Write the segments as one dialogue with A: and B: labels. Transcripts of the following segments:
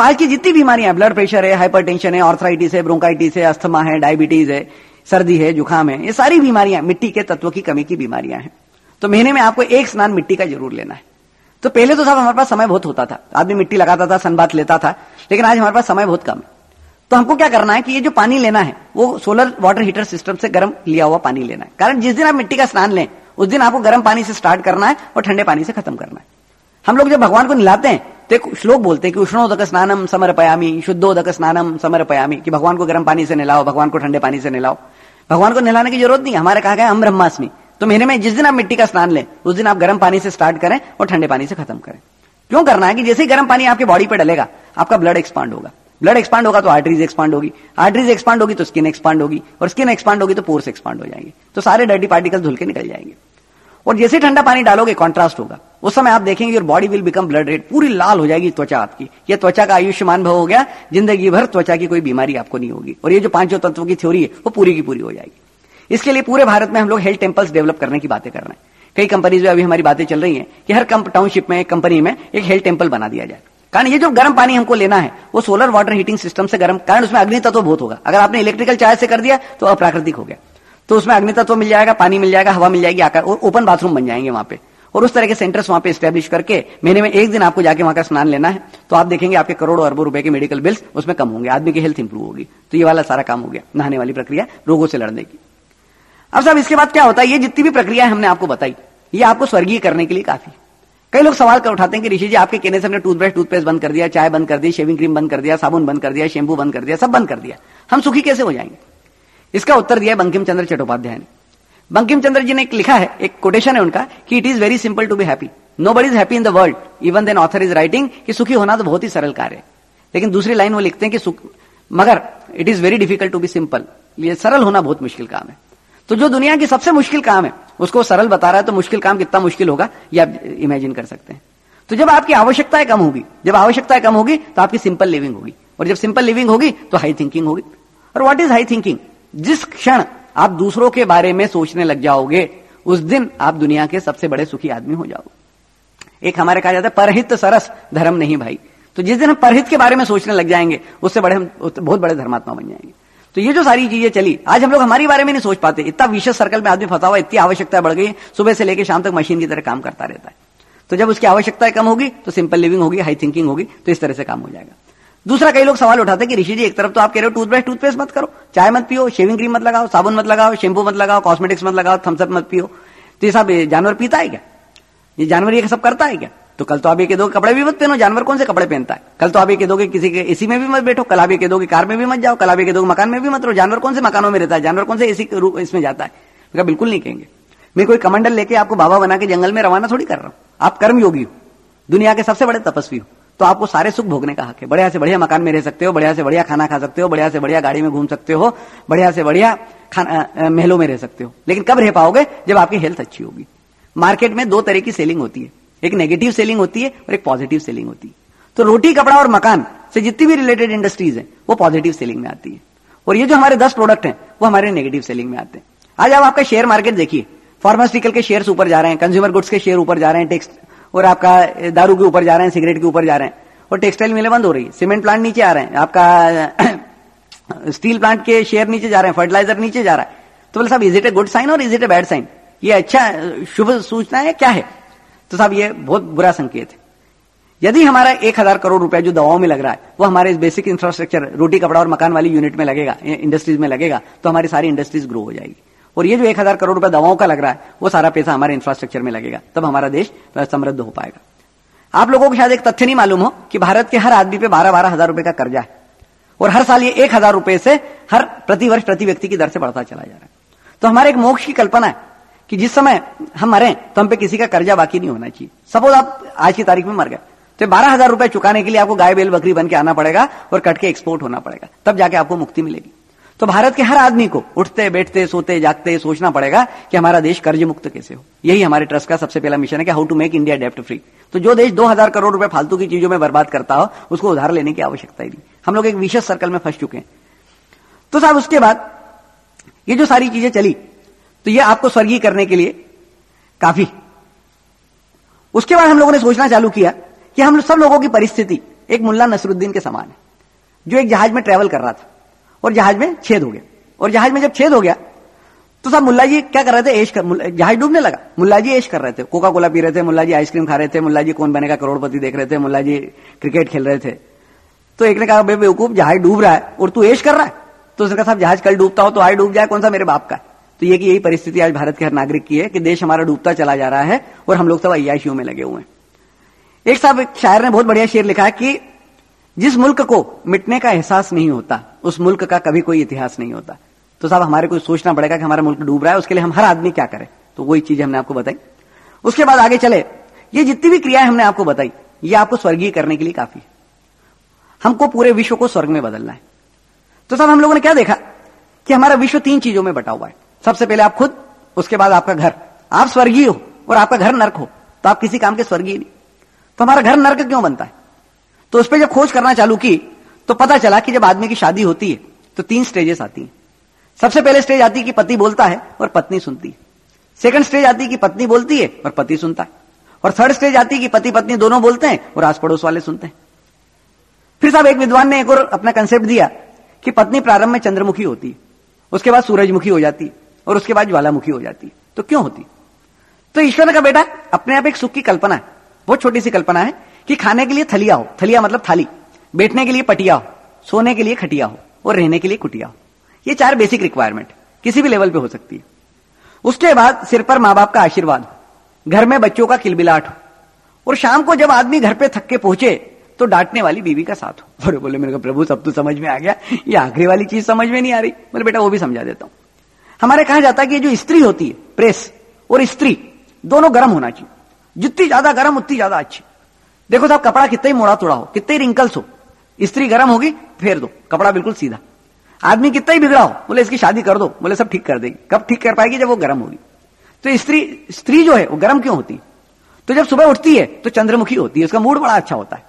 A: आज की जितनी बीमारियाँ ब्लड प्रेशर है, हाइपरटेंशन है ऑर्थराइटिस है, ब्रोंकाइटिस है, अस्थमा है, डायबिटीज़ है, सर्दी है, जुकाम है, ये सारी बीमारियाँ, मिट्टी के तत्व की कमी की बीमारियाँ हैं। तो महीने में आपको एक स्नान मिट्टी का ज़रूर लेना है। तो पहले तो साहब हमारे पास समय बहुत होता था। आदमी मिट्टी लगाता था सनबात लेता था, लेकिन आज हमारे पास समय बहुत कम है। तो हमको क्या करना है कि ये जो पानी लेना है, वो सोलर वाटर हीटर सिस्टम से गर्म लिया हुआ पानी लेना है। कारण जिस दिन आप मिट्टी का स्नान लें, उस दिन आपको गर्म पानी से स्टार्ट करना है और ठंडे पानी से खत्म करना है। हम लोग जब भगवान को नहलाते हैं एक श्लोक बोलते हैं कि उष्णोदक स्नानम समर्पयामी, शुद्धोदक स्नानम समर्पयामी, कि भगवान को गर्म पानी से नहलाओ, भगवान को ठंडे पानी से नहलाओ। भगवान को नहलाने की ज़रूरत नहीं, हमारे कहा गया हम ब्रह्मास्मि। तो महीने में जिस दिन आप मिट्टी का स्नान लें, उस दिन आप गर्म पानी से स्टार्ट करें और ठंडे पानी से खत्म करें। क्यों करना है कि जैसे ही गर्म पानी आपके बॉडी पे डलेगा, आपका ब्लड एक्सपांड होगा। ब्लड एक्सपांड होगा तो आर्टरीज एक्सपांड होगी। आर्टरीज एक्सपांड होगी तो स्किन एक्सपांड होगी, और स्किन एक्सपांड होगी तो पोर्स एक्सपांड हो जाएँगे। तो सारे डर्टी पार्टिकल धुल के निकल जाएँगे। और जैसे ठंडा पानी डालोगे कॉन्ट्रास्ट होगा। उस समय आप देखेंगे your body will become blood red पूरी लाल हो जाएगी त्वचा आपकी। ये त्वचा का आयुष्मान भव हो गया, ज़िंदगी भर त्वचा की कोई बीमारी आपको नहीं होगी। और ये जो पाँचों तत्वों की थ्योरी है, वो पूरी की पूरी हो जाएगी। इसके लिए पूरे भारत में हम लोग हेल्थ टेम्पल्स डेवलप करने की बातें कर रहे हैं। कई कंपनीज़ में अभी हमारी बातें चल रही हैं कि हर टाउनशिप में एक कंपनी में एक हेल्थ टेंपल बना दिया जाए। कारण ये जो गर्म पानी हमको लेना है, वो सोलर वाटर हीटिंग सिस्टम से गर्म, कारण उसमें अग्नि तत्व बहुत होगा। अगर आपने इलेक्ट्रिकल चार्ज से कर दिया तो अप्राकृतिक हो गया। तो उसमें अग्नि तत्व मिल जाएगा, पानी मिल जाएगा, हवा मिल जाएगी, आकर ओपन बाथरूम बन जाएँगे वहाँ पे। और उस तरह के सेंटर्स वहाँ पे स्टैब्लिश करके महीने में एक दिन आपको जाके वहाँ का स्नान लेना है। तो आप देखेंगे आपके करोड़ों अरबों रुपए के मेडिकल बिल्स उसमें कम होंगे, आदमी की हेल्थ इंप्रूव होगी। तो ये वाला सारा काम हो गया, नहाने वाली प्रक्रिया, रोगों से लड़ने की। अब साहब, इसके बाद क्या होता है? ये जितनी भी प्रक्रिया हमने आपको बताई, ये आपको स्वर्गीय करने के लिए काफ़ी। कई लोग सवाल कर उठाते हैं कि ऋषि जी, आपके कहने से हमने टूथब्रश टूथपेस्ट बंद कर दिया, चाय बंद कर दी शेविंग क्रीम बंद कर दिया, साबुन बंद कर दिया शैम्पू बंद कर दिया, सब बंद कर दिया। हम सुखी कैसे हो जाएँगे? इसका उत्तर दिया है बंकिम चंद्र चट्टोपाध्याय ने। बंकिम चंद्र जी ने एक लिखा है, एक कोटेशन है उनका, कि it is very simple to be happy nobody is happy in the world even then author is writing कि सुखी होना तो बहुत ही सरल कार्य है। लेकिन दूसरी लाइन वो लिखते हैं कि सुख, मगर it is very difficult to be simple ये सरल होना बहुत मुश्किल काम है। तो जो दुनिया की सबसे मुश्किल काम है, उसको सरल बता रहा है तो मुश्किल काम कितना मुश्किल होगा, ये आप इमेजिन कर सकते हैं। तो जब आपकी आवश्यकताएँ कम होगी, जब आवश्यकताएँ कम होगी तो आपकी सिंपल लिविंग होगी। और जब सिंपल लिविंग होगी तो हाई थिंकिंग होगी। और व्हाट इज़ हाई थिंकिंग जिस क्षण आप दूसरों के बारे में सोचने लग जाओगे, उस दिन आप दुनिया के सबसे बड़े सुखी आदमी हो जाओगे। एक हमारे कहा जाता है, परहित सरस धर्म नहीं भाई। तो जिस दिन हम परहित के बारे में सोचने लग जाएँगे, उससे बड़े हम बहुत बड़े धर्मात्मा बन जाएँगे। तो ये जो सारी चीज़ें चली, आज हम लोग हमारे बारे में नहीं सोच पाते। इतना विशेष सर्कल में आदमी फंसा हुआ, इतनी आवश्यकता बढ़ गई, सुबह से लेकर शाम तक मशीन की तरह काम करता रहता है। तो जब उसकी आवश्यकताएँ कम होगी तो सिंपल लिविंग होगी हाई थिंकिंग होगी तो इस तरह से काम हो जाएगा। दूसरा कई लोग सवाल उठाते हैं कि ऋषि जी, एक तरफ़ तो आप कह रहे हो टूथब्रश टूथपेस्ट मत करो। चाय मत पियो शेविंग क्रीम मत लगाओ, साबुन मत लगाओ शैम्पू मत लगाओ कॉस्मेटिक्स मत लगाओ थम्सअप मत पियो। तो ये सब जानवर पीता है क्या? ये जानवर ये सब करता है क्या? तो कल तो आप ये कह कपड़े भी मत पहनो, जानवर कौन से कपड़े पहनता है? कल तो आप ये कह दोगे किसी के एसी में भी मत बैठो, कल आप ये कह दोगे कार में भी मत जाओ, कल आप ये कह दोगे मकान में भी मत रहो। जानवर कौन से मकानों में रहता है? जानवर कौन से एसी इसमें जाता है? बिल्कुल नहीं कहेंगे। मैं कोई कमंडल लेके आपको बाबा बना के जंगल में रवाना थोड़ी कर रहा हूँ। आप कर्म योगी हो। दुनिया के सबसे बड़े तपस्वी हो। तो आपको सारे सुख भोगने का हक है। बढ़िया से बढ़िया मकान में रह सकते हो, बढ़िया से बढ़िया खाना खा सकते हो, बढ़िया से बढ़िया गाड़ी में घूम सकते हो, बढ़िया से बढ़िया महलों में रह सकते हो। लेकिन कब रह पाओगे? जब आपकी हेल्थ अच्छी होगी। मार्केट में दो तरह की सेलिंग होती है। एक नेगेटिव सेलिंग होती है और एक पॉजिटिव सेलिंग होती है। तो रोटी, कपड़ा और मकान से जितनी भी रिलेटेड इंडस्ट्रीज़ है, वो पॉजिटिव सेलिंग में आती है। और ये जो हमारे दस प्रोडक्ट हैं, वो हमारे नेगेटिव सेलिंग में आते हैं। आज आप आपका शेयर मार्केट देखिए। फार्मास्यूटिकल के शेयर ऊपर जा रहे हैं कंज्यूमर गुड्स के शेयर ऊपर जा रहे हैं टेक्स और आपका दारू के ऊपर जा रहे हैं, सिगरेट के ऊपर जा रहे हैं। और टेक्सटाइल मिलें बंद हो रही है। सीमेंट प्लांट नीचे आ रहे हैं। आपका, स्टील प्लांट के शेयर नीचे जा रहे हैं, फर्टिलाइज़र नीचे जा रहा है। तो बोले साहब is it a good sign और is it a bad sign ये अच्छा शुभ सूचना है क्या है? तो साहब, ये बहुत बुरा संकेत है। यदि हमारा एक हज़ार करोड़ रुपया जो दवाओं में लग रहा है, वो हमारे इस बेसिक इंफ्रास्ट्रक्चर रोटी, कपड़ा और मकान वाली यूनिट में लगेगा इंडस्ट्रीज़ में लगेगा तो हमारी सारी इंडस्ट्रीज़ ग्रो हो जाएगी। और ये जो एक हज़ार करोड़ रुपए दवाओं का लग रहा है, वो सारा पैसा हमारे इंफ्रास्ट्रक्चर में लगेगा, तब हमारा देश समृद्ध हो पाएगा। आप लोगों को शायद एक तथ्य नहीं मालूम हो कि भारत के हर आदमी पे बारह बारह हज़ार रुपए का कर्जा है। और हर साल ये एक हज़ार रुपए से हर प्रतिवर्ष प्रति व्यक्ति की दर से बढ़ता चला जा रहा है। तो हमारे एक मोक्ष की कल्पना है कि जिस समय हम मरे तो हम पे किसी का कर्जा बाकी नहीं होना चाहिए। सपोज़ आप आज की तारीख में मर गए तो बारह हज़ार रुपए चुकाने के लिए आपको गाय, बेल, बकरी बन के आना पड़ेगा और कट के एक्सपोर्ट होना पड़ेगा। तब जाके आपको मुक्ति मिलेगी। तो भारत के हर आदमी को उठते, बैठते, सोते, जागते सोचना पड़ेगा कि हमारा देश कर्ज मुक्त कैसे हो। यही हमारे ट्रस्ट का सबसे पहला मिशन है कि हाउ टू मेक इंडिया डेप्ट फ्री तो जो देश दो हज़ार करोड़ रुपए फालतू की चीज़ों में बर्बाद करता हो, उसको उधार लेने की आवश्यकता ही नहीं। हम लोग एक विशेष सर्कल में फंस चुके हैं। तो साहब, उसके बाद ये जो सारी चीज़ें चली तो ये आपको स्वर्गीय करने के लिए काफ़ी। उसके बाद हम लोगों ने सोचना चालू किया कि हम सब लोगों की परिस्थिति एक मुल्ला नसरुद्दीन के समान है, जो एक जहाज़ में ट्रेवल कर रहा था। और जहाज़ में छेद हो गया। और जहाज़ में जब छेद हो गया तो साहब मुल्ला जी क्या कर रहे थे? ऐश कर जहाज़ डूबने लगा। मुल्ला जी ऐश कर रहे थे। कोका कोला पी रहे थे, मुल्ला जी आइसक्रीम खा रहे थे, मुल्ला जी कौन बनेगा करोड़पति देख रहे थे, मुल्ला जी क्रिकेट खेल रहे थे। तो एक ने कहा बेवकूफ़, जहाज़ डूब रहा है और तू ऐश कर रहा है? तो उसने कहा, साहब, जहाज़ कल डूबता हो तो आज डूब जाए, कौन सा मेरे बाप का? तो ये कि यही परिस्थिति आज भारत के हर नागरिक की है कि देश हमारा डूबता चला जा रहा है और हम लोग सब अयाशियों में लगे हुए हैं। एक साहब, एक शायर ने बहुत बढ़िया शेर लिखा है कि जिस मुल्क को मिटने का एहसास नहीं होता, उस मुल्क का कभी कोई इतिहास नहीं होता। तो साहब, हमारे को सोचना पड़ेगा कि हमारा मुल्क डूब रहा है, उसके लिए हम हर आदमी क्या करें? तो वही चीज़ हमने आपको बताई। उसके बाद आगे चले। ये जितनी भी क्रियाएँ हमने आपको बताई, ये आपको स्वर्गीय करने के लिए काफ़ी हमको पूरे विश्व को स्वर्ग में बदलना है। तो साहब, हम लोगों ने क्या देखा? कि हमारा विश्व तीन चीज़ों में बटा हुआ है। सबसे पहले आप खुद, उसके बाद आपका घर। आप स्वर्गीय हो और आपका घर नर्क हो तो आप किसी काम के स्वर्गीय नहीं। तो हमारा घर नर्क क्यों बनता है? तो उस पर जब खोज करना चालू की तो पता चला कि जब आदमी की शादी होती है तो तीन स्टेजेस आती हैं। सबसे पहले स्टेज आती है कि पति बोलता है और पत्नी सुनती है। सेकंड स्टेज आती है कि पत्नी बोलती है और पति सुनता है। और थर्ड स्टेज आती है कि पति पत्नी दोनों बोलते हैं और आस पड़ोस वाले सुनते हैं। फिर साहब एक विद्वान ने एक और अपना कंसेप्ट दिया कि पत्नी प्रारंभ में चंद्रमुखी होती है, उसके बाद सूरजमुखी हो जाती है और उसके बाद ज्वालामुखी हो जाती है। तो क्यों होती तो ईश्वर का बेटा अपने आप एक सुख की कल्पना है, बहुत छोटी सी कल्पना है कि खाने के लिए थलिया हो। थलिया मतलब थाली। बैठने के लिए पटिया हो। सोने के लिए खटिया हो। और रहने के लिए कुटिया हो। ये चार बेसिक रिक्वायरमेंट किसी भी लेवल पे हो सकती है। उसके बाद सिर पर माँ बाप का आशीर्वाद घर में बच्चों का किलबिलाट हो। और शाम को जब आदमी घर पे थक के पहुँचे तो डांटने वाली बीवी का साथ हो। बड़े बोले, मेरे को प्रभु, सब तो समझ में आ गया। ये आखिरी वाली चीज़ समझ में नहीं आ रही। बोले, बेटा, वो भी समझा देता हूँ। हमारे कहा जाता है कि जो स्त्री होती है, प्रेस और स्त्री, दोनों गर्म होना चाहिए। जितनी ज़्यादा गर्म, उतनी ज़्यादा अच्छी। देखो साहब, कपड़ा कितना ही मोड़ा तोड़ा हो, कितने रिंकल्स हो। स्त्री गर्म होगी, फेर दो। कपड़ा बिल्कुल सीधा। आदमी कितना ही बिगड़ा हो, बोले इसकी शादी कर दो, बोले सब ठीक कर देगी। कब ठीक कर पाएगी? जब वो गर्म होगी। तो स्त्री स्त्री जो है, वो गर्म क्यों होती? तो जब सुबह उठती है तो चंद्रमुखी होती है, उसका मूड बड़ा अच्छा होता है।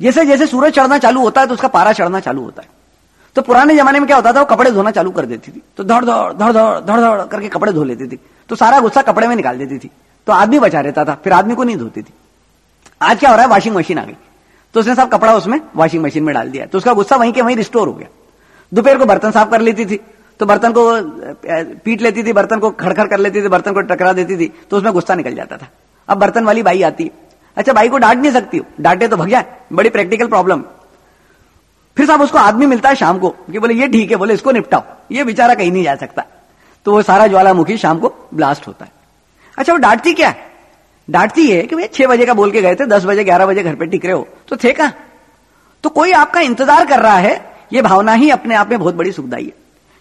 A: जैसे जैसे सूरज चढ़ना चालू होता है तो उसका पारा चढ़ना चालू होता है। तो पुराने जमाने में क्या होता था, वो कपड़े धोना चालू कर देती थी। तो धड़ धड़ धड़ धड़ धड़ धड़ करके कपड़े धो लेती थी। तो सारा गुस्सा कपड़े में निकाल देती थी। तो आदमी बचा रहता था, फिर आदमी को नहीं धोती थी। आज क्या हो रहा है? वॉशिंग मशीन आ गई। तो उसने सब कपड़ा उसमें वॉशिंग मशीन में डाल दिया। तो उसका गुस्सा वहीं के वहीं रिस्टोर हो गया। दोपहर को बर्तन साफ़ कर लेती थी। तो बर्तन को पीट लेती थी, बर्तन को खड़खड़ कर लेती थी, बर्तन को टकरा देती थी तो उसमें गुस्सा निकल जाता था। अब बर्तन वाली बाई आती अच्छा बाई को डांट नहीं सकती डांटे तो भग जाए। बड़ी प्रैक्टिकल प्रॉब्लम फिर साहब उसको आदमी मिलता है शाम को, कि बोले, ये ठीक है, बोले, इसको निपटाओ। ये बेचारा कहीं नहीं जा सकता। तो वो सारा ज्वालामुखी शाम को ब्लास्ट होता है। अच्छा वो डांटती क्या डांटती है कि भाई छह बजे का बोल के गए थे, दस बजे, ग्यारह बजे घर पे टिक रहे हो। तो थे कहा? तो कोई आपका इंतज़ार कर रहा है, ये भावना ही अपने आप में बहुत बड़ी सुखदाई है।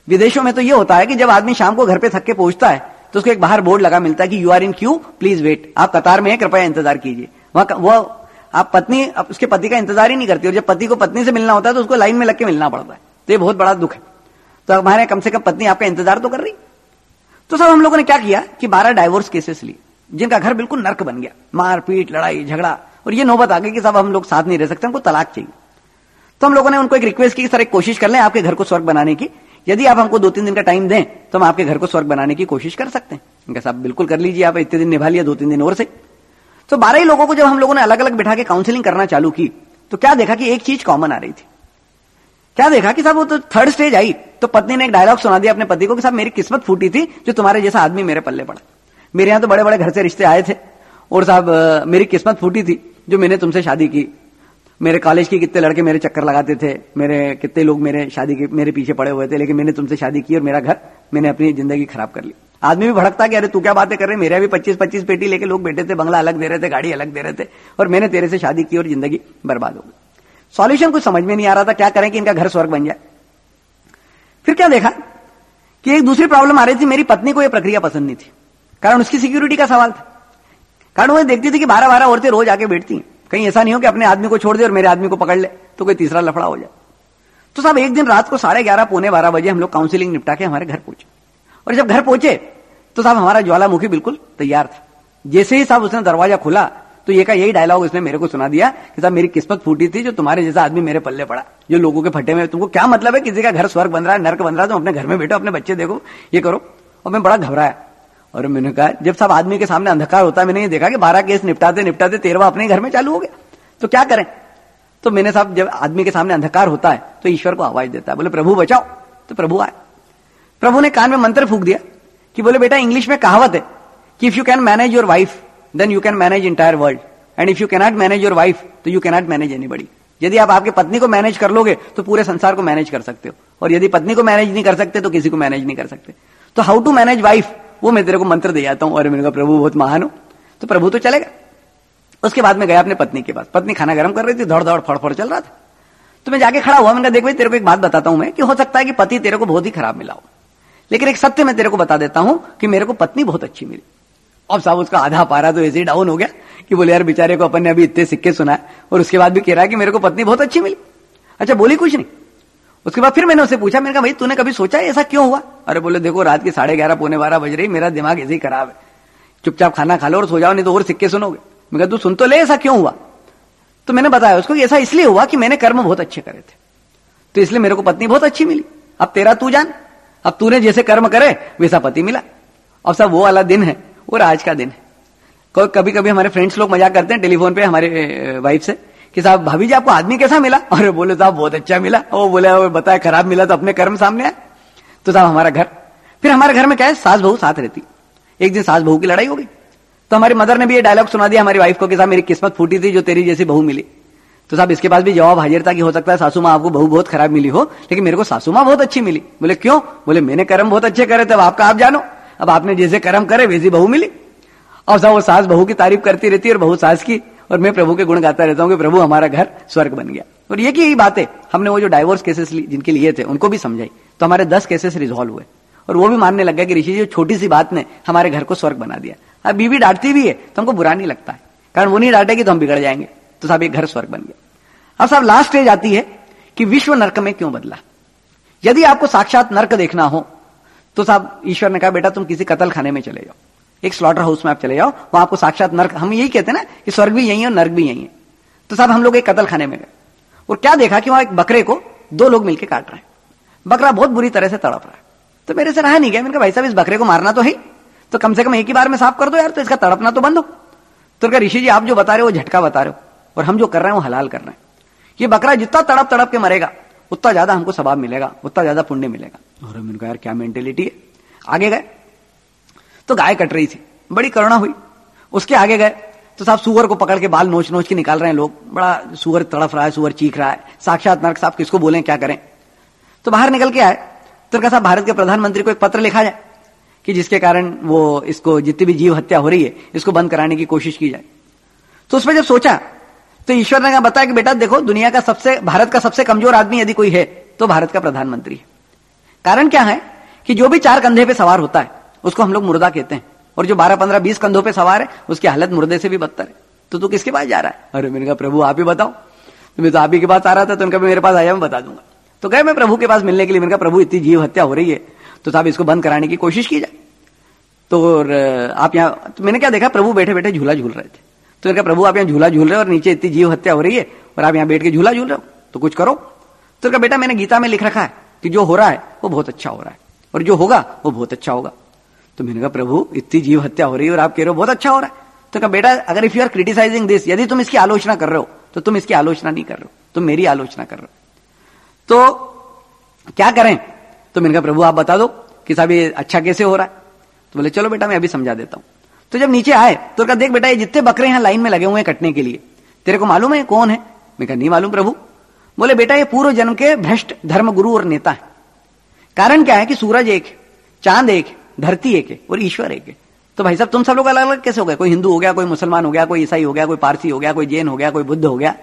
A: विदेशों में तो ये होता है कि जब आदमी शाम को घर पे थक के पहुँचता है तो उसको एक बाहर बोर्ड लगा मिलता है कि you are in queue please wait आप कतार में है, कृपया इंतज़ार कीजिए। वहाँ वो आप पत्नी आप उसके पति का इंतज़ार ही नहीं करती और जब पति को पत्नी से मिलना होता है तो उसको लाइन में लग के मिलना पड़ता है। तो ये बहुत बड़ा दुख है। तो हमारे कम से कम पत्नी आपका इंतज़ार तो कर रही। तो सब हम लोगों ने क्या किया कि बारह डाइवोर्स केसेस लिए। जिनका घर बिल्कुल नर्क बन गया। मारपीट, लड़ाई, झगड़ा। और ये नौबत आ गई कि सब हम लोग साथ नहीं रह सकते, हमको तलाक चाहिए। तो हम लोगों ने उनको एक रिक्वेस्ट की सर, एक कोशिश कर लें आपके घर को स्वर्ग बनाने की। यदि आप हमको दो तीन दिन का टाइम दें तो हम आपके घर को स्वर्ग बनाने की कोशिश कर सकते हैं। उनका साहब, बिल्कुल कर लीजिए, आप इतने दिन निभा लिया दो तीन दिन और से तो बारह ही लोगों को जब हम लोगों ने अलग अलग बिठा के काउंसिलिंग करना चालू की तो क्या देखा कि एक चीज़ कॉमन आ रही थी? क्या देखा कि साहब, वो तो थर्ड स्टेज आई। तो पत्नी ने एक डायलॉग सुना दिया अपने पति को कि, साहब, मेरी किस्मत फूटी थी जो तुम्हारे जैसा आदमी मेरे पल्ले पड़ा मेरे यहाँ तो बड़े बड़े घर से रिश्ते आए थे। और साहब मेरी किस्मत फूटी थी जो मैंने तुमसे शादी की। मेरे कॉलेज के कितने लड़के मेरे चक्कर लगाते थे, मेरे कितने लोग मेरे शादी के, मेरे पीछे पड़े हुए थे, लेकिन मैंने तुमसे शादी की और मेरा घर, मैंने अपनी ज़िंदगी खराब कर ली। आदमी भी भड़कता कि अरे तू क्या बातें कर रहे मेरे भी पच्चीस पच्चीस पेटी लेके लोग बैठे थे, बंगला अलग दे रहे थे, गाड़ी अलग दे रहे थे, और मैंने तेरे से शादी की और ज़िंदगी बर्बाद हो गई। सॉल्यूशन कुछ समझ में नहीं आ रहा था, क्या करें कि इनका घर स्वर्ग बन जाए? फिर क्या देखा? कि एक दूसरी प्रॉब्लम आ रही थी, मेरी पत्नी को यह प्रक्रिया पसंद नहीं थी। कारण उसकी सिक्योरिटी का सवाल था। कारण वो देखती थी कि बारह बारह औरतें रोज आके बैठती कहीं ऐसा नहीं हो कि अपने आदमी को छोड़ दे और मेरे आदमी को पकड़ ले तो कोई तीसरा लफड़ा हो जाए। तो साहब, एक दिन रात को साढ़े ग्यारह, पौने बारह बजे हम लोग काउंसिलिंग निपटा के हमारे घर पहुँचे। और जब घर पहुँचे तो साहब हमारा ज्वालामुखी बिल्कुल तैयार था। जैसे ही साहब उसने दरवाज़ा खुला तो ये का यही डायलॉग उसने मेरे को सुना दिया कि साहब, मेरी किस्मत फूटी थी जो तुम्हारे जैसा आदमी मेरे पल्ले पड़ा, जो लोगों के फटे में। तुमको क्या मतलब है? किसी का घर स्वर्ग बन रहा है, नर्क बन रहा है तुम अपने घर में बैठो, अपने बच्चे देखो, ये करो। और मैं बड़ा घबराया। और मैंने कहा, जब सब आदमी के सामने अंधकार होता है, मैंने ये देखा कि बारह केस निपटाते निपटाते तेरवा अपने घर में चालू हो गया। तो क्या करें? तो मैंने साहब जब आदमी के सामने अंधकार होता है तो ईश्वर को आवाज़ देता है, बोले, प्रभु, बचाओ। तो प्रभु आए। प्रभु ने कान में मंत्र फूक दिया कि, बोले, बेटा, इंग्लिश में कहावत है कि if you can manage your wife then you can manage entire world and if you cannot manage your wife तो यू कैनॉट मैनेज एनी यदि आप आपकी पत्नी को मैनेज कर लोगे तो पूरे संसार को मैनेज कर सकते हो। और यदि पत्नी को मैनेज नहीं कर सकते तो किसी को मैनेज नहीं कर सकते। तो हाउ टू मैनेज वाइफ वो मैं तेरे को मंत्र दे जाता हूँ और मेरे को प्रभु, बहुत महान हो। तो प्रभु तो चलेगा। उसके बाद में गया अपने पत्नी के पास। पत्नी खाना गर्म कर रही थी दौड़ दौड़ फड़ चल रहा था। तो मैं जाके खड़ा हुआ, मैंने देख भाई, तेरे को एक बात बताता हूँ मैं, कि हो सकता है कि पति तेरे को बहुत ही खराब मिला हो। लेकिन एक सत्य मैं तेरे को बता देता हूँ कि मेरे को पत्नी बहुत अच्छी मिली। अब साहब, उसका आधा पारा तो ऐसे डाउन हो गया कि बोले, यार, बेचारे को अपन ने अभी इतने सिक्के सुना और उसके बाद भी कह रहा है कि मेरे को पत्नी बहुत अच्छी मिली। अच्छा बोली कुछ नहीं। उसके बाद फिर मैंने उससे पूछा, मैंने कहा, भाई, तूने कभी सोचा ऐसा क्यों हुआ? अरे बोले, देखो, रात के साढ़े ग्यारह, पौने बारह बज रही, मेरा दिमाग ऐसे ही खराब है। चुपचाप खाना खा लो और सो जाओ, नहीं तो और सिक्के सुनोगे। मैं कहा, तू सुन तो ले, ऐसा क्यों हुआ? तो मैंने बताया उसको ऐसा इसलिए हुआ कि मैंने कर्म बहुत अच्छे करे थे। तो इसलिए मेरे को पत्नी बहुत अच्छी मिली। अब तेरा तू जान। अब तूने जैसे कर्म करे, वैसा पति मिला। अब सब वो वाला दिन है और आज का दिन है। कभी कभी हमारे फ्रेंड्स लोग मज़ाक करते हैं, टेलीफोन पे हमारे वाइफ से। कि साहब, भाभी जी, आपको आदमी कैसा मिला? अरे बोले, साहब, बहुत अच्छा मिला। वो बोले बताया खराब मिला तो अपने कर्म सामने आए? तो साहब, हमारा घर। फिर हमारे घर में क्या है? सास बहू साथ रहती। एक दिन सास बहू की लड़ाई हो गई। तो हमारी मदर ने भी ये डायलॉग सुना दिया हमारी वाइफ को कि साहब, मेरी किस्मत फूटी थी जो तेरी जैसी बहू मिली। तो साहब, इसके पास भी जवाब हाजिर था कि हो सकता है, सासू माँ आपको बहू बहुत खराब मिली हो, लेकिन मेरे को सासू माँ बहुत अच्छी मिली। बोले, क्यों? बोले, मैंने कर्म बहुत अच्छे करे थे आपका आप जानो। अब आपने जैसे कर्म करे, वैसी बहू मिली। और साहब, वो सास बहू की तारीफ़ करती रहती है और बहू सास की और मैं प्रभु के गुण गाता रहता हूँ कि प्रभु हमारा घर स्वर्ग बन गया। और ये की यही बात, हमने वो जो डाइवोर्स केसेस जिनके लिए थे, उनको भी समझाई। तो हमारे दस केसेस रिजोल्व हुए। और वो भी मानने लग गया कि ऋषि जी, छोटी सी बात ने हमारे घर को स्वर्ग बना दिया। अब बीवी डांटती भी है तो हमको बुरा नहीं लगता है। कारण वो नहीं डांटेगी तो हम बिगड़ जाएँगे। तो साहब, ये घर स्वर्ग बन गया। अब साहब लास्ट स्टेज आती है कि विश्व नर्क में क्यों बदला? यदि आपको साक्षात नर्क देखना हो तो साहब, ईश्वर ने कहा, बेटा, तुम किसी कतल खाने में चले जाओ। एक स्लॉटर हाउस में आप चले जाओ, वहाँ आपको साक्षात नर्क, हम यही कहते हैं ना कि स्वर्ग भी यही है नर्क भी यही है। तो साहब हम लोग एक कतल खाने में गए। और क्या देखा कि वहाँ एक बकरे को दो लोग मिलकर काट रहे हैं। बकरा बहुत बुरी तरह से तड़प रहा है। तो मेरे से रहा नहीं गया। मैंने भाई साहब, इस बकरे को मारना तो है तो कम से कम एक ही बार में साफ़ कर दो यार तो इसका तड़पना तो बंद हो। तो क्या ऋषि जी, आप जो बता रहे हो झटका बता रहे हो। और हम जो कर रहे हैं, वो हलाल कर रहे हैं। ये बकरा जितना तड़प तड़प के मरेगा, उतना ज़्यादा हमको सवाब मिलेगा, उतना ज़्यादा पुण्य मिलेगा। और मैंने कहा, यार, क्या मेंटेलिटी है? आगे गए। तो गाय कट रही थी। बड़ी करुणा हुई। उसके आगे गए। तो साहब सुअर को पकड़ के बाल नोच नोच के निकाल रहे हैं लोग। बड़ा सुअर तड़फ रहा है, सुअर चीख रहा है। साक्षात नरक साहब किसको बोले, क्या करें? तो बाहर निकल के आए। तो कहा साहब भारत के प्रधानमंत्री को एक पत्र लिखा जाए कि जिसके कारण वो इसको जितनी भी जीव हत्या हो रही है, इसको बंद कराने की कोशिश की जाए। तो उसमें जब सोचा तो ईश्वर ने कहा, बताया कि बेटा देखो, दुनिया का सबसे, भारत का सबसे कमज़ोर आदमी यदि कोई है तो भारत का प्रधानमंत्री है। कारण क्या है कि जो भी चार कंधे पे सवार होता है उसको हम लोग मुर्दा कहते हैं। और जो बारह, पंद्रह, बीस कंधों पे सवार है, उसकी हालत मुर्दे से भी बदतर है। तो तू किसके पास जा रहा है? अरे मैंने कहा, प्रभु, आप ही बताओ। तो मैं तो आप ही के पास आ रहा था तो उनका मेरे पास आया, मैं बता दूँगा। तो गए मैं प्रभु के पास मिलने के लिए, मैंने कहा, प्रभु, इतनी जीव हत्या हो रही है तो साहब इसको बंद कराने की कोशिश की जाए। तो आप यहाँ तो मैंने क्या देखा, प्रभु बैठे बैठे झूला झूल रहे थे। तो कहा, प्रभु, आप यहाँ झूला झूल रहे हो और नीचे इतनी जीव हत्या हो रही है, और आप यहाँ बैठ के झूला झूल रहे हो तो कुछ करो। तो बेटा, मैंने गीता में लिख रखा है कि जो हो रहा है, वो बहुत अच्छा हो रहा है, और जो होगा, वो बहुत अच्छा होगा। तो मैंने कहा, प्रभु, इतनी जीव हत्या हो रही है और आप कह रहे हो, बहुत अच्छा हो रहा है। तो कहा, बेटा, अगर if you are criticising this यदि तुम इसकी आलोचना कर रहे हो तो तुम इसकी आलोचना नहीं कर रहे हो, तुम मेरी आलोचना कर रहे हो। तो क्या करें? तो मैंने कहा, प्रभु, आप बता दो कि साहब, ये अच्छा कैसे हो रहा है? तो बोले, चलो बेटा, मैं अभी समझा देता हूँ। तो जब नीचे आए तो कहा देख बेटा, ये जितने बकरे यहाँ लाइन में लगे हुए हैं कटने के लिए, तेरे को मालूम है, कौन है? मैं कहा, नहीं मालूम, प्रभु। बोले, बेटा, ये पूर्व जन्म के भ्रष्ट धर्म गुरु और नेता है। कारण क्या है कि सूरज एक चाँद एक धरती एक है, और ईश्वर एक है। तो भाई साहब, तुम सब लोग अलग अलग कैसे हो गए? कोई हिंदू हो गया, कोई मुसलमान हो गया, कोई ईसाई हो गया, कोई पारसी हो गया, कोई जैन हो गया, कोई बुद्ध हो गया।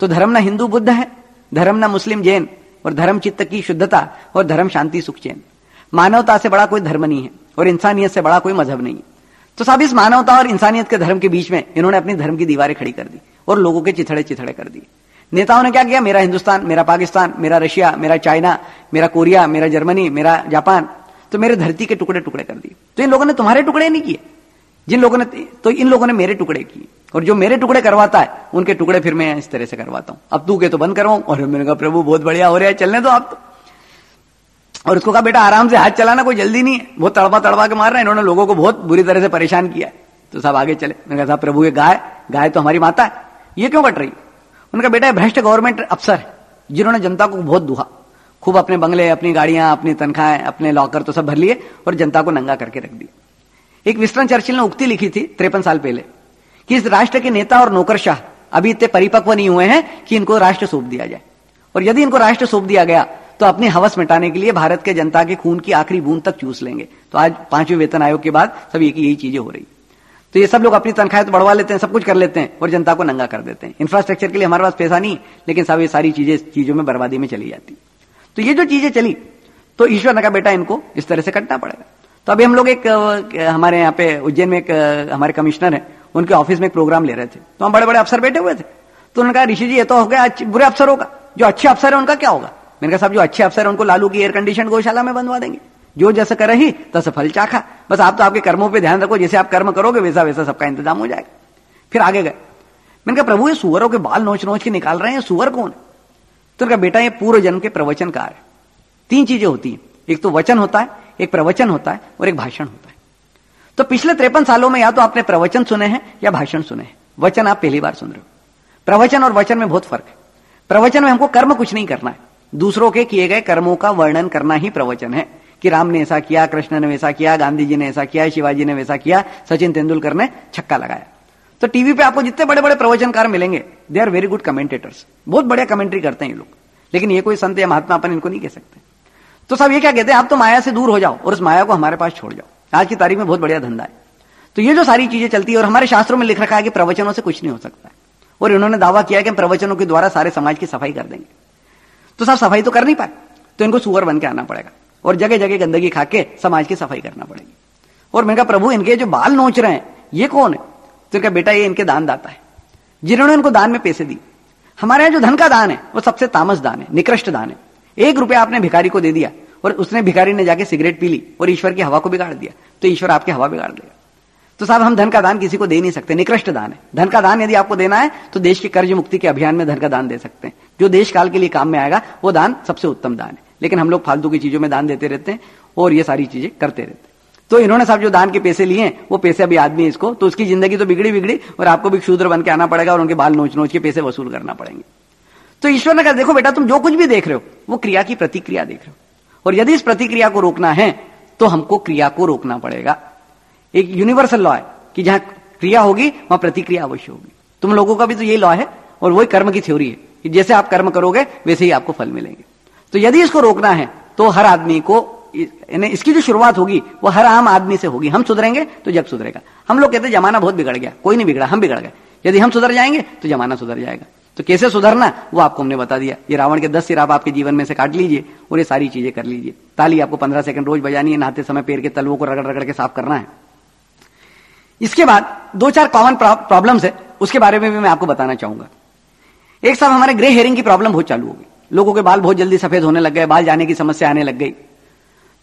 A: तो धर्म ना हिंदू बुद्ध है, धर्म ना मुस्लिम जैन, और धर्म चित्त की शुद्धता और धर्म शांति सुख चैन। मानवता से बड़ा कोई धर्म नहीं है, और इंसानियत से बड़ा कोई मज़हब नहीं है। तो साहब इस मानवता और इंसानियत के धर्म के बीच में इन्होंने अपनी धर्म की दीवारें खड़ी कर दी, और लोगों के चिथड़े चिथड़े कर दिए। नेताओं ने क्या किया? मेरा हिंदुस्तान, मेरा पाकिस्तान, मेरा रशिया, मेरा चाइना, मेरा कोरिया, मेरा जर्मनी, मेरा जापान तो मेरे धरती के टुकड़े टुकड़े कर दिए। तो इन लोगों ने तुम्हारे टुकड़े नहीं किए। जिन लोगों ने तो इन लोगों ने मेरे टुकड़े किए। और जो मेरे टुकड़े करवाता है, उनके टुकड़े फिर मैं इस तरह से करवाता हूँ। अब तू के तो बंद करवाऊं। और मैंने कहा, प्रभु, बहुत बढ़िया हो रहा है, चलने दो आप तो। और उसको कहा, बेटा, आराम से हाथ चलाना, कोई जल्दी नहीं है। बहुत तड़पा तड़पा के मार रहा है। इन्होंने लोगों को बहुत बुरी तरह से परेशान किया तो सब आगे चले। मैंने कहा प्रभु, ये गाय गाय तो हमारी माता है। ये क्यों कट रही उनका बेटा भ्रष्ट गवर्नमेंट अफसर है, जिन्होंने जनता को बहुत दुहा। खूब अपने बंगले, अपनी गाड़ियाँ, अपनी तनख्वाहें, अपने लॉकर तो सब भर लिए और जनता को नंगा करके रख दिया। एक विस्टन चर्चिल ने उक्ति लिखी थी तिरपन साल पहले कि इस राष्ट्र के नेता और नौकरशाह अभी इतने परिपक्व नहीं हुए हैं कि इनको राष्ट्र सौंप दिया जाए। और यदि इनको राष्ट्र सौंप दिया गया तो अपनी हवस मिटाने के लिए भारत के जनता के खून की आखिरी बूंद तक चूस लेंगे। तो आज पाँचवें वेतन आयोग के बाद सब एक यही चीज़ें हो रही। तो ये सब लोग अपनी तनख्वाहें तो बढ़वा लेते हैं, सब कुछ कर लेते हैं और जनता को नंगा कर देते हैं। इंफ्रास्ट्रक्चर के लिए हमारे पास पैसा नहीं, लेकिन सब ये सारी चीज़ें चीज़ों में बर्बादी में चली जाती। तो ये जो चीज़ें चली तो ईश्वर ने कहा, बेटा, इनको इस तरह से कटना पड़ेगा। तो अभी हम लोग एक हमारे यहाँ पे उज्जैन में एक हमारे कमिश्नर है, उनके ऑफ़िस में एक प्रोग्राम ले रहे थे। तो हम बड़े बड़े अफसर बैठे हुए थे। तो उन्होंने कहा, ऋषि जी, ये तो हो गया बुरे अफसरों का जो अच्छे अफसर है, उनका क्या होगा? मैंने कहा, साहब, जो अच्छे अफसर है, उनको लालू की एयर कंडीशन गौशाला में बनवा देंगे। जो जैसे करे ही, तस फल चाखा। बस आप तो आपके कर्मों पे ध्यान रखो, जैसे आप कर्म करोगे, वैसा वैसा सबका इंतज़ाम हो जाएगा। फिर आगे गए। मैंने कहा, प्रभु, ये सुअरों के बाल नोच नोच के निकाल रहे हैं सुअर कौन है? तो उनका बेटा ये पूर्व जन्म के प्रवचन प्रवचनकार है। तीन चीज़ें होती हैं। एक तो वचन होता है, एक प्रवचन होता है और एक भाषण होता है। तो पिछले त्रेपन सालों में या तो आपने प्रवचन सुने हैं या भाषण सुने हैं। वचन आप पहली बार सुन रहे हो। प्रवचन और वचन में बहुत फ़र्क है। प्रवचन में हमको कर्म कुछ नहीं करना है। दूसरों के किए गए कर्मों का वर्णन करना ही प्रवचन है। कि राम ने ऐसा किया, कृष्ण ने वैसा किया, गांधी जी ने ऐसा किया, शिवाजी ने वैसा किया, सचिन तेंदुलकर ने छक्का लगाया। तो टीवी पे आपको जितने बड़े बड़े प्रवचनकार मिलेंगे they are very good commentators बहुत बढ़िया कमेंट्री करते हैं ये लोग। लेकिन ये कोई संत या महात्मा अपन इनको नहीं कह सकते। तो सब ये क्या कहते हैं, आप तो माया से दूर हो जाओ और उस माया को हमारे पास छोड़ जाओ। आज की तारीख में बहुत बढ़िया धंधा है। तो ये जो सारी चीज़ें चलती है और हमारे शास्त्रों में लिख रखा है कि प्रवचनों से कुछ नहीं हो सकता है। और इन्होंने दावा किया कि हम प्रवचनों के द्वारा सारे समाज की सफ़ाई कर देंगे। तो सब सफ़ाई तो कर नहीं पाए तो इनको सुअर बन के आना पड़ेगा और जगह जगह गंदगी खा के समाज की सफ़ाई करना पड़ेगी। और मैंने कहा, प्रभु, इनके जो बाल नोच रहे हैं, ये कौन है? तो क्या बेटा ये इनके दान दाता है। जिन्होंने इनको दान में पैसे दी हमारे यहाँ जो धन का दान है, वो सबसे तामस दान है, निकृष्ट दान है। एक रुपया आपने भिखारी को दे दिया और उसने भिखारी ने जाके सिगरेट पी ली और ईश्वर की हवा को बिगाड़ दिया तो ईश्वर आपकी हवा बिगाड़ देगा। तो साहब, हम धन का दान किसी को दे नहीं सकते, निकृष्ट दान है। धन का दान यदि आपको देना है तो देश के कर्ज मुक्ति के अभियान में धन का दान दे सकते हैं। जो देश काल के लिए काम में आएगा, वो दान सबसे उत्तम दान है। लेकिन हम लोग फालतू की चीज़ों में दान देते रहते हैं और ये सारी चीज़ें करते रहते हैं। तो इन्होंने साहब जो दान के पैसे लिए वो पैसे अभी आदमी इसको तो उसकी ज़िंदगी तो बिगड़ी बिगड़ी और आपको भी शूद्र बन के आना पड़ेगा और उनके बाल नोच नोच के पैसे वसूल करना पड़ेंगे। तो ईश्वर ने कहा, देखो बेटा, तुम जो कुछ भी देख रहे हो, वो क्रिया की प्रतिक्रिया देख रहे हो। और यदि इस प्रतिक्रिया को रोकना है तो हमको क्रिया को रोकना पड़ेगा। एक यूनिवर्सल लॉ है कि जहाँ क्रिया होगी, वहाँ प्रतिक्रिया अवश्य होगी। तुम लोगों का भी तो यही लॉ है और वही कर्म की थ्योरी है कि जैसे आप कर्म करोगे, वैसे ही आपको फल मिलेंगे। तो यदि इसको रोकना है तो हर आदमी को इसकी जो शुरुआत होगी, वो हर आम आदमी से होगी। हम सुधरेंगे तो जग सुधरेगा। हम लोग कहते जमाना बहुत बिगड़ गया। कोई नहीं बिगड़ा, हम बिगड़ गए। यदि हम सुधर जाएँगे तो जमाना सुधर जाएगा। तो कैसे सुधरना, वो आपको हमने बता दिया। ये रावण के दस सिर आप आपके जीवन में से काट लीजिए और ये सारी चीज़ें कर लीजिए। ताली आपको पंद्रह सेकंड रोज बजानी है, नहाते समय पेड़ के तलवों को रगड़ रगड़ के साफ़ करना है। इसके बाद दो चार कॉमन प्रॉब्लम्स है, उसके बारे में भी मैं आपको बताना चाहूँगा। एक साथ हमारे ग्रे हेयरिंग की प्रॉब्लम बहुत चालू हो गई। लोगों के बाल बहुत जल्दी सफ़ेद होने लग गए, बाल जाने की समस्या आने लग गई।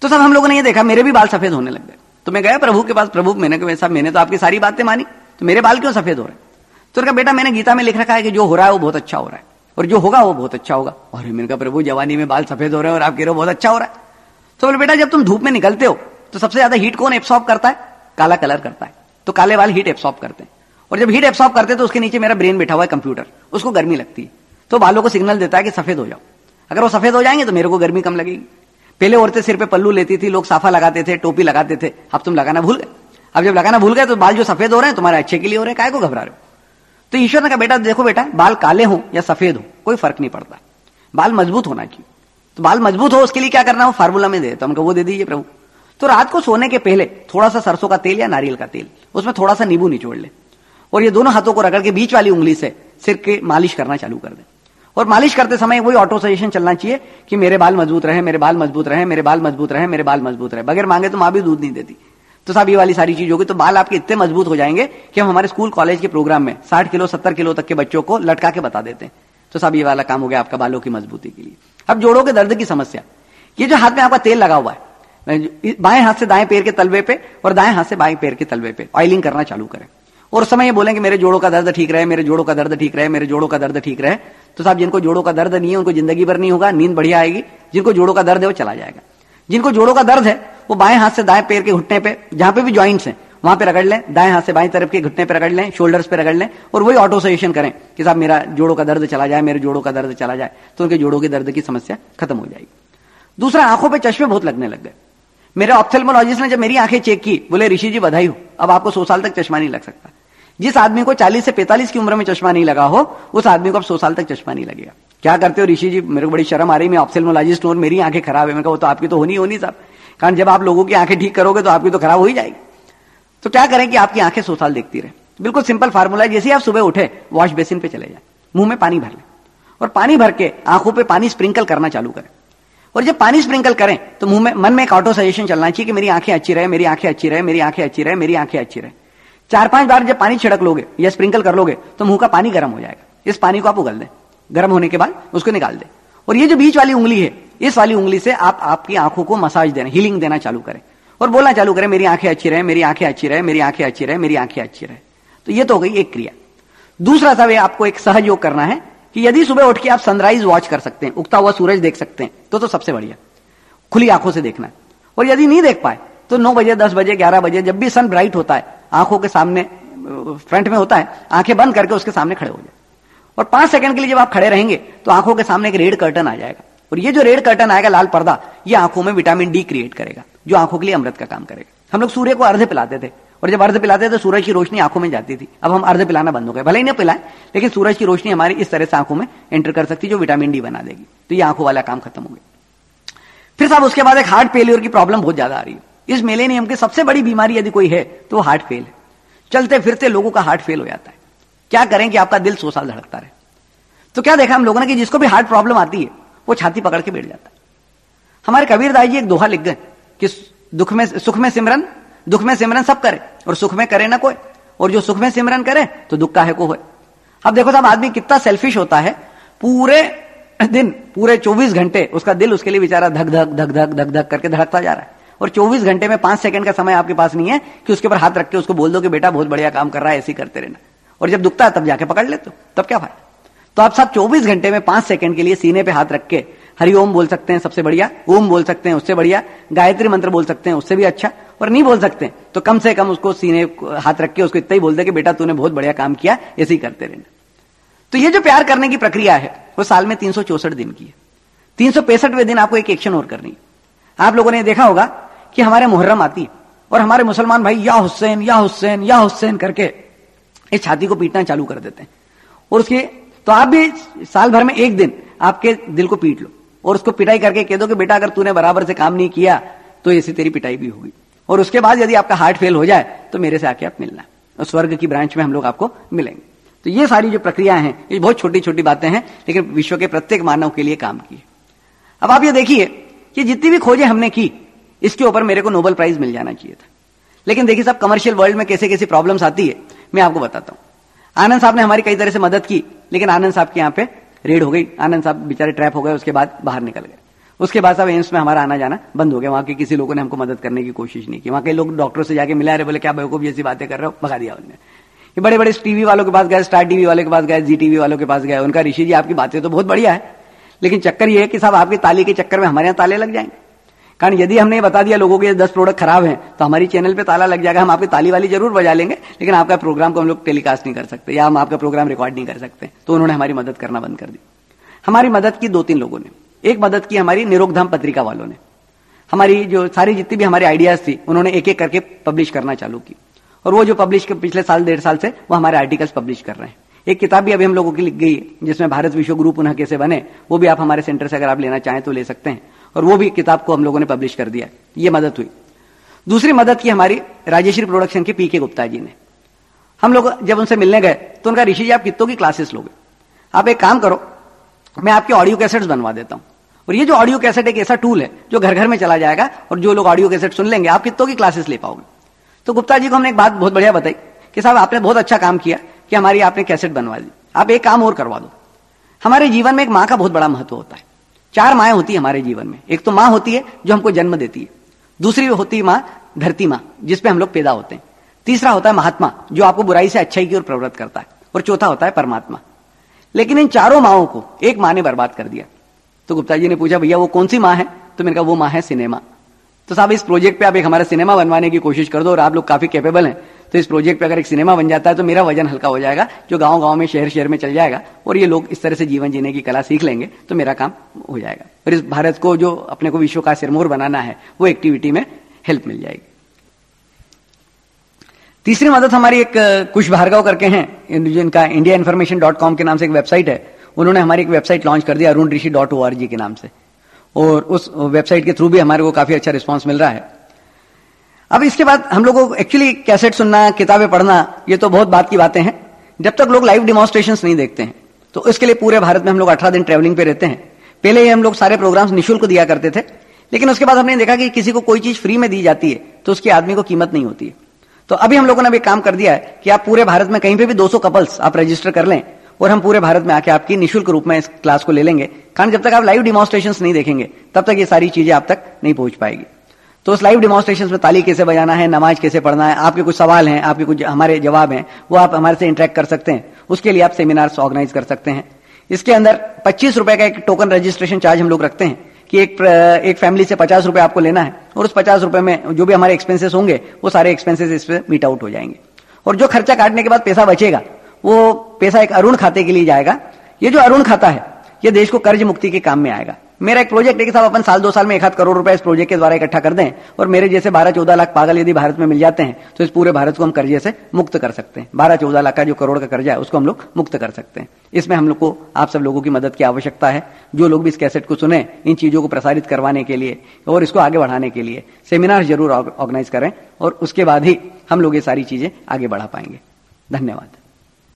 A: तो सब हम लोगों ने ये देखा, मेरे भी बाल सफ़ेद होने लग गए। तो मैं गया प्रभु के पास, प्रभु, मैंने कहा साहब मैंने तो आपकी सारी बातें मानी तो मेरे बाल क्यों सफ़ेद हो रहे तो कहा बेटा, मैंने गीता में लिख रखा है कि जो हो रहा है, वो बहुत अच्छा हो रहा है। और जो होगा, वो बहुत अच्छा होगा। और मैंने कहा, प्रभु, जवानी में बाल सफ़ेद हो रहे हैं और आप कह रहे हो बहुत अच्छा हो रहा है। तो बोले, बेटा, जब तुम धूप में निकलते हो तो सबसे ज़्यादा हीट कौन एब्सॉर्ब करता है? काला कलर करता है। तो काले बाल हीट एब्सॉर्ब करते हैं। और जब हीट एब्सॉर्ब करते हैं तो उसके नीचे मेरा ब्रेन बैठा हुआ है कंप्यूटर उसको गर्मी लगती है। तो बालों को सिग्नल देता है कि सफ़ेद हो जाओ। अगर वो सफ़ेद हो जाएँगे तो मेरे को गर्मी कम लगेगी। पहले औरतें सिर पे पल्लू लेती थी, लोग साफा लगाते थे, टोपी लगाते थे। अब तुम लगाना भूल गए। अब जब लगाना भूल गए तो बाल जो सफ़ेद हो रहे हैं, तुम्हारे अच्छे के लिए हो रहे हैं, काय को घबरा रहे हो? तो ईश्वर ने कहा, बेटा, देखो बेटा, बाल काले हो या सफ़ेद हो, कोई फ़र्क नहीं पड़ता। बाल मज़बूत होना चाहिए तो बाल मज़बूत हो, उसके लिए क्या करना हो? फार्मूला में दे तो हमको वो दे दीजिए प्रभु। तो रात को सोने के पहले थोड़ा सा सरसों का तेल या नारियल का तेल, उसमें थोड़ा सा नींबू निचोड़ ले। और ये दोनों हाथों को रगड़ के बीच वाली उंगली से सिर के मालिश करना चालू कर दे। और मालिश करते समय वही ऑटो सजेशन चलना चाहिए कि मेरे बाल मज़बूत रहे, मेरे बाल मज़बूत रहे, मेरे बाल मज़बूत रहे, मेरे बाल मज़बूत रहे। बगैर मांगे तो माँ भी दूध नहीं देती। तो साहब ये वाली सारी चीज़ होगी तो बाल आपके इतने मज़बूत हो जाएँगे कि हम हमारे स्कूल, कॉलेज के प्रोग्राम में साठ किलो, सत्तर किलो तक के बच्चों को लटका के बता देते हैं। तो साहब ये वाला काम हो गया आपका बालों की मजबूती के लिए। अब जोड़ों के दर्द की समस्या। ये जो हाथ में आपका तेल लगा हुआ है, बाएँ हाथ से दाएँ पैर के तलवे पे और दाएँ हाथ से बाएँ पैर के तलवे पे ऑयलिंग करना चालू करें। और समय ये बोलेंगे, मेरे जोड़ों का दर्द ठीक रहे, मेरे जोड़ों का दर्द ठीक रहे, मेरे जोड़ों का दर्द ठीक रहे। तो साहब, जिनको जोड़ों का दर्द नहीं है, उनको ज़िंदगी भर नहीं होगा, नींद बढ़िया आएगी। जिनको जोड़ों का दर्द है, वो चला जाएगा। जिनको जोड़ों का दर्द है, वो बाएँ हाथ से दाएँ पैर के घुटने पे, जहाँ पे भी ज्वाइंट्स हैं, वहाँ पे रगड़ लें, दाएँ हाथ से बाएँ तरफ़ के घुटने पे रगड़ लें शोल्डर्स पे रगड़ लें, और वही ऑटो सजेशन करें कि साहब, मेरा जोड़ों का दर्द चला जाए, मेरे जोड़ों का दर्द चला जाए तो उनके जोड़ों के दर्द की समस्या खत्म हो जाएगी। दूसरा, आँखों पर चश्मे बहुत लगने लग गए। मेरे ऑप्थेलमोलॉजिस्ट ने जब मेरी आँखें चेक की, बोले, ऋषि जी, बधाई हो। अब आपको सौ साल तक चश्मा नहीं लग सकता। जिस आदमी को 40 से 45 की उम्र में चश्मा नहीं लगा हो, उस आदमी को अब 100 साल तक चश्मा नहीं लगेगा। क्या करते हो ऋषि जी? मेरे को बड़ी शर्म आ रही मैं ऑप्थेलमोलॉजिस्ट हूँ मेरी आँखें खराब है। मैं कहा तो आपकी तो होनी होनी साहब। कारण जब आप लोगों की आँखें ठीक करोगे तो आपकी तो खराब हो ही जाएगी। तो क्या करें कि आपकी आँखें सौ साल देखती रहे? बिल्कुल सिंपल फार्मूला है, जैसे आप सुबह उठे, वॉश बेसिन पे चले जाए, मुँह में पानी भर लें। और पानी भर के आँखों पे पानी स्प्रिंकल करना चालू करें। और जब पानी स्प्रिंकल करें तो मुँह में, मन में एक ऑटो सजेशन चलना चाहिए कि मेरी आँखें अच्छी रहे, मेरी आँखें अच्छी रहे, मेरी आँखें अच्छी रहे, मेरी आँखें अच्छी रहे। चार पाँच बार जब पानी छिड़क लोगे या स्प्रिंकल कर लोगे तो मुँह का पानी गर्म हो जाएगा। इस पानी को आप उगल दें। गर्म होने के बाद उसको निकाल दें। और ये जो बीच वाली उंगली है, इस वाली उंगली से आप आपकी आँखों को मसाज देना हीलिंग देना चालू करें। और बोलना चालू करें, मेरी आँखें अच्छी रहे, मेरी आँखें अच्छी रहे, मेरी आँखें अच्छी रहे, मेरी आँखें अच्छी रहे। तो ये तो हो गई एक क्रिया। दूसरा सब आपको एक सहयोग करना है कि यदि सुबह उठ के आप सनराइज वॉच कर सकते हैं, उगता हुआ सूरज देख सकते हैं तो तो सबसे बढ़िया। खुली आँखों से देखना। और यदि नहीं देख पाए तो नौ बजे, दस बजे, ग्यारह बजे, जब भी सन ब्राइट होता है, आँखों के सामने, फ्रंट में होता है, आँखें बंद करके उसके सामने खड़े हो जाए। और पाँच सेकंड के लिए जब आप खड़े रहेंगे तो आँखों के सामने एक रेड कर्टन आ जाएगा। और ये जो रेड कर्टन आएगा लाल पर्दा, ये आँखों में विटामिन डी क्रिएट करेगा, जो आँखों के लिए अमृत का काम करेगा। हम लोग सूर्य को अर्ध पिलाते थे, और जब अर्ध पिलाते थे तो सूरज की रोशनी आँखों में जाती थी। अब हम अर्ध पिलाना बंद हो गए। भले ही नहीं पिलाएँ, लेकिन सूरज की रोशनी हमारी इस तरह से आँखों में एंटर कर सकती है, जो विटामिन डी बना देगी। तो ये आँखों वाला काम खत्म हो गया। फिर साहब, उसके बाद एक हार्ट फेलियर की प्रॉब्लम बहुत ज़्यादा आ रही है। इस मेलेनियम की सबसे बड़ी बीमारी यदि कोई है तो हार्ट फेल है। चलते फिरते लोगों का हार्ट फेल हो जाता है। क्या करें कि आपका दिल सौ साल धड़कता रहे? तो क्या देखा हम लोगों ने कि जिसको भी हार्ट प्रॉब्लम आती है, वो छाती पकड़ के बैठ जाता है। हमारे कबीर दाई जी एक दोहा लिख गए कि दुख में, सुख में सिमरन, दुख में सिमरन सब करे, और सुख में करे ना कोई, और जो सुख में सिमरन करे तो दुख का है को है अब देखो साहब, आदमी कितना सेल्फिश होता है। पूरे दिन, पूरे 24 घंटे उसका दिल उसके लिए बेचारा धक धक धक धक धक धक करके धड़कता जा रहा है। और 24 घंटे में पाँच सेकंड का समय आपके पास नहीं है कि उसके ऊपर हाथ रख के उसको बोल दो कि बेटा बहुत बढ़िया काम कर रहा है, ऐसे करते रहना। और जब दुखता है, तब जाके पकड़ लेते तब क्या फ़ायदा? तो आप सब 24 घंटे में पाँच सेकंड के लिए सीने पे हाथ रख के हरि ओम बोल सकते हैं, सबसे बढ़िया, ओम बोल सकते हैं, उससे बढ़िया, गायत्री मंत्र बोल सकते हैं, उससे भी अच्छा और नहीं बोल सकते तो कम से कम उसको सीने हाथ रख के उसको इतना ही बोल दे कि बेटा तूने बहुत बढ़िया काम किया, ऐसे ही करते रहना। तो ये जो प्यार करने की प्रक्रिया है, वो साल में तीन दिन की है। तीन दिन आपको एक एक्शन और करनी है। आप लोगों ने देखा होगा कि हमारे मुहर्रम आती है और हमारे मुसलमान भाई या हुसैन या हुसैन या हुसैन करके इस छाती को पीटना चालू कर देते हैं। और उसके तो आप भी साल भर में एक दिन आपके दिल को पीट लो और उसको पिटाई करके कह दो कि बेटा अगर तूने बराबर से काम नहीं किया तो ऐसी तेरी पिटाई भी होगी। और उसके बाद यदि आपका हार्ट फेल हो जाए तो मेरे से आके आप मिलना और स्वर्ग की ब्रांच में हम लोग आपको मिलेंगे। तो ये सारी जो प्रक्रिया है, ये बहुत छोटी छोटी बातें हैं, लेकिन विश्व के प्रत्येक मानव के लिए काम की अब आप ये देखिए कि जितनी भी खोजें हमने की इसके ऊपर मेरे को नोबल प्राइज मिल जाना चाहिए था। लेकिन देखिए साहब कमर्शियल वर्ल्ड में कैसे कैसी प्रॉब्लम्स आती है, मैं आपको बताता हूँ। आनंद साहब ने हमारी कई तरह से मदद की, लेकिन आनंद साहब के यहाँ पे रेड हो गई। आनंद साहब बेचारे ट्रैप हो गए, उसके बाद बाहर निकल गए। उसके बाद साहब एम्स में हमारा आना जाना बंद हो गया। वहाँ के किसी लोगों ने हमको मदद करने की कोशिश नहीं की। वहाँ के लोग डॉक्टर से जाके मिला रहे, बोले, क्या बेवकूफ़ जैसी बातें कर रहे हो? भगा दिया उन्होंने ये बड़े बड़े टीवी वालों के पास गए स्टार टीवी वाले के पास गए जी टीवी वालों के पास गए। उनका ऋषि जी, आपकी बातें तो बहुत बढ़िया है। लेकिन चक्कर ये है कि साहब, आपकी ताली के चक्कर में हमारे यहाँ ताले लग जाएँगे। कारण यदि हमने बता दिया लोगों के दस प्रोडक्ट खराब हैं तो हमारी चैनल पे ताला लग जाएगा, हम आपकी ताली वाली ज़रूर बजा लेंगे, लेकिन आपका प्रोग्राम को हम लोग टेलीकास्ट नहीं कर सकते, या हम आपका प्रोग्राम रिकॉर्ड नहीं कर सकते तो उन्होंने हमारी मदद करना बंद कर दी। हमारी मदद की दो तीन लोगों ने। एक मदद की हमारी निरोगधाम पत्रिका वालों ने। हमारी जो सारी जितनी भी हमारी आइडियाज़ थी, उन्होंने एक एक करके पब्लिश करना चालू की। और वो जो पब्लिश पिछले साल, डेढ़ साल से, वो हमारे आर्टिकल्स पब्लिश कर रहे हैं। एक किताब भी अभी हम लोगों की लिख गई, जिसमें भारत विश्व गुरु पुनः कैसे बने, वो भी आप हमारे सेंटर से अगर आप लेना चाहें तो ले सकते हैं। और वो भी किताब को हम लोगों ने पब्लिश कर दिया। ये मदद हुई। दूसरी मदद की हमारी राजेश्वरी प्रोडक्शन के पीके गुप्ता जी ने। हम लोग जब उनसे मिलने गए तो उनका ऋषि जी, आप कितों की क्लासेस लोगे? आप एक काम करो, मैं आपके ऑडियो कैसेट्स बनवा देता हूँ। और ये जो ऑडियो कैसेट एक ऐसा टूल है, जो घर घर में चला जाएगा, और जो लोग ऑडियो कैसेट सुन लेंगे, आप कितों की क्लासेस ले पाओगे? तो गुप्ता जी को हमने एक बात बहुत बढ़िया बताई, कि साहब, आपने बहुत अच्छा काम किया, कि हमारी आपने कैसेट बनवा दी। आप एक काम और करवा दो। हमारे जीवन में एक माँ का बहुत बड़ा महत्व होता है। चार माएँ होती है हमारे जीवन में। एक तो माँ होती है, जो हमको जन्म देती है। दूसरी होती है माँ, धरती माँ जिसपे हम लोग पैदा होते हैं। तीसरा होता है महात्मा, जो आपको बुराई से अच्छाई की ओर प्रवृत्त करता है। और चौथा होता है परमात्मा। लेकिन इन चारों माओ को एक माँ ने बर्बाद कर दिया। तो गुप्ता जी ने पूछा, भैया, वो कौन सी माँ है? तो मैंने कहा, वो माँ है सिनेमा। तो साहब, इस प्रोजेक्ट पे आप एक हमारा सिनेमा बनवाने की कोशिश कर दो और आप लोग काफ़ी कैपेबल हैं। तो इस प्रोजेक्ट पे अगर एक सिनेमा बन जाता है तो मेरा वज़न हल्का हो जाएगा, जो गाँव गाँव में शहर शहर में चल जाएगा, और ये लोग इस तरह से जीवन जीने की कला सीख लेंगे तो मेरा काम हो जाएगा। और इस भारत को जो अपने को विश्व का सिरमोर बनाना है, वो एक्टिविटी में हेल्प मिल जाएगी। तीसरी मदद हमारी एक कुश भार्गव करके हैं जिनका इंडिया इन्फॉर्मेशन डॉट कॉम के नाम से एक वेबसाइट है, उन्होंने हमारी एक वेबसाइट लॉन्च कर दिया Arun Rishi dot O R G के नाम से। और उस वेबसाइट के थ्रू भी हमारे को काफ़ी अच्छा रिस्पॉन्स मिल रहा है। अब इसके बाद हम लोगों को एक्चुअली कैसेट सुनना, किताबें पढ़ना, ये तो बहुत बात की बातें हैं। जब तक लोग लाइव डिमॉन्स्ट्रेशन नहीं देखते हैं तो इसके लिए पूरे भारत में हम लोग अठारह दिन ट्रेवलिंग पे रहते हैं। पहले ही हम लोग सारे प्रोग्राम्स निःशुल्क दिया करते थे, लेकिन उसके बाद हमने देखा कि किसी को कोई चीज़ फ्री में दी जाती है तो उसकी आदमी को कीमत नहीं होती है। तो अभी हम लोगों ने अभी काम कर दिया है कि आप पूरे भारत में कहीं पे भी 200 कपल्स आप रजिस्टर कर लें, और हम पूरे भारत में आके आपकी निःशुल्क रूप में इस क्लास को ले लेंगे। कारण जब तक आप लाइव डिमॉन्स्ट्रेशन नहीं देखेंगे, तब तक ये सारी चीज़ें आप तक नहीं पहुँच पाएगी। तो उस लाइव डेमोस्ट्रेशन में ताली कैसे बजाना है, नमाज़ कैसे पढ़ना है, आपके कुछ सवाल हैं, आपके कुछ हमारे जवाब हैं, वो आप हमारे से इंटरेक्ट कर सकते हैं। उसके लिए आप सेमिनार्स ऑर्गेनाइज कर सकते हैं। इसके अंदर पच्चीस रुपए का एक टोकन रजिस्ट्रेशन चार्ज हम लोग रखते हैं कि एक एक फैमिली से पचास रुपए आपको लेना है और उस पचास रुपए में जो भी हमारे एक्सपेंसेस होंगे, वो सारे एक्सपेंसेस इस पर मीट आउट हो जाएँगे। और जो खर्चा काटने के बाद पैसा बचेगा, वो पैसा एक अरुण खाते के लिए जाएगा। ये जो अरुण खाता है, ये देश को कर्ज मुक्ति के काम में आएगा। मेरा एक प्रोजेक्ट है कि साहब अपन साल, दो साल में एक हाथ करोड़ रुपए इस प्रोजेक्ट के द्वारा इकट्ठा कर दें और मेरे जैसे बारह, चौदह लाख पागल यदि भारत में मिल जाते हैं तो इस पूरे भारत को हम कर्जे से मुक्त कर सकते हैं। बारह, चौदह लाख का जो करोड़ का कर्जा है, उसको हम लोग मुक्त कर सकते हैं। इसमें हम लोग को, आप सब लोगों की मदद की आवश्यकता है। जो लोग भी इस कैसेट को सुने, इन चीज़ों को प्रसारित करवाने के लिए और इसको आगे बढ़ाने के लिए, सेमिनार ज़रूर ऑर्गेनाइज करें और उसके बाद ही हम लोग ये सारी चीज़ें आगे बढ़ा पाएँगे। धन्यवाद।